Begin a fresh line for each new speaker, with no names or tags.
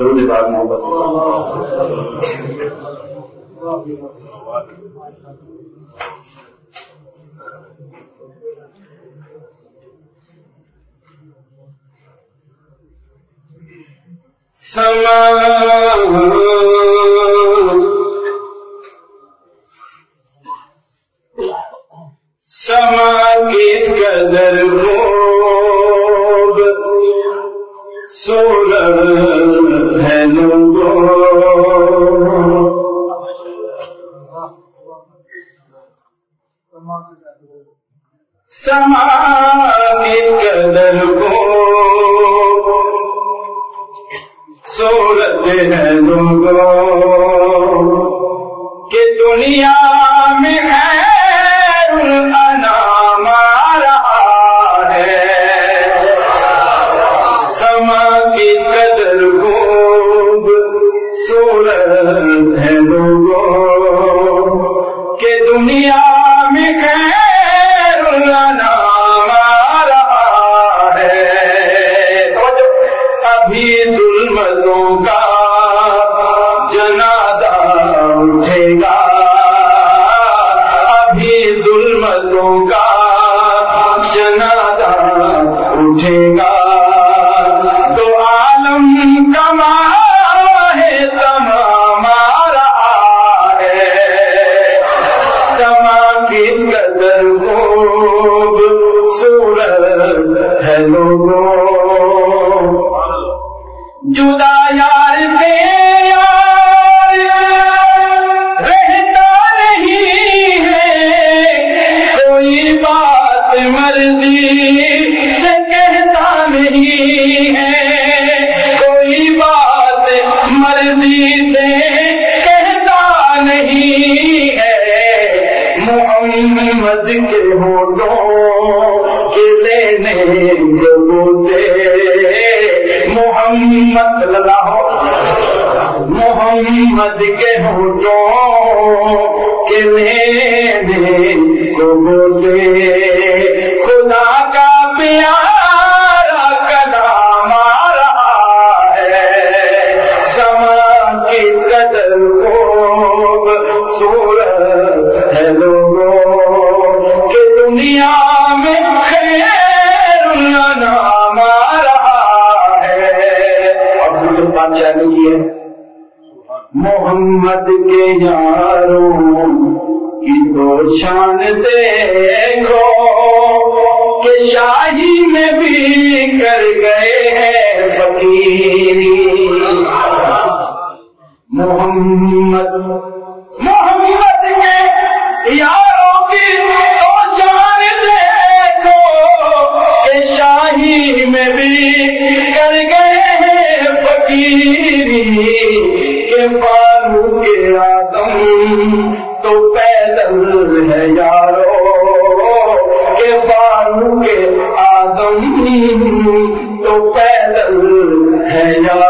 درود بار محبت
سما کس قدر خوب سورت ہے لوگو سما کس قدر خوب سورت ہے لوگو کہ دنیا میں خیر الانام آ رہا ہے۔ سما کس صورت ہے لوگوں کہ دنیا میں خیر الانام آ ہے۔ ابھی ظلمتوں کا جنازہ اٹھے گا۔ ابھی ظلمتوں کا جنازہ اٹھے گا۔ خوب صورت ہے لوگوں جدا یار سے یار رہتا نہیں ہے کوئی بات مرضی سے کہتا نہیں ہے، کوئی بات مرضی سے محمد کے ہوٹوں کے لینے لوگوں سے۔ محمد صلی محمد کے ہوٹوں کے لینے لوگوں سے۔ محمد کے یاروں کی تو شان دیکھو کہ شاہی میں بھی کر گئے ہیں فقیری۔ محمد محمد کے یاروں کی فاروق اعظم تو پیدل ہے یارو کہ فاروق آزم تو پیدل ہے یارو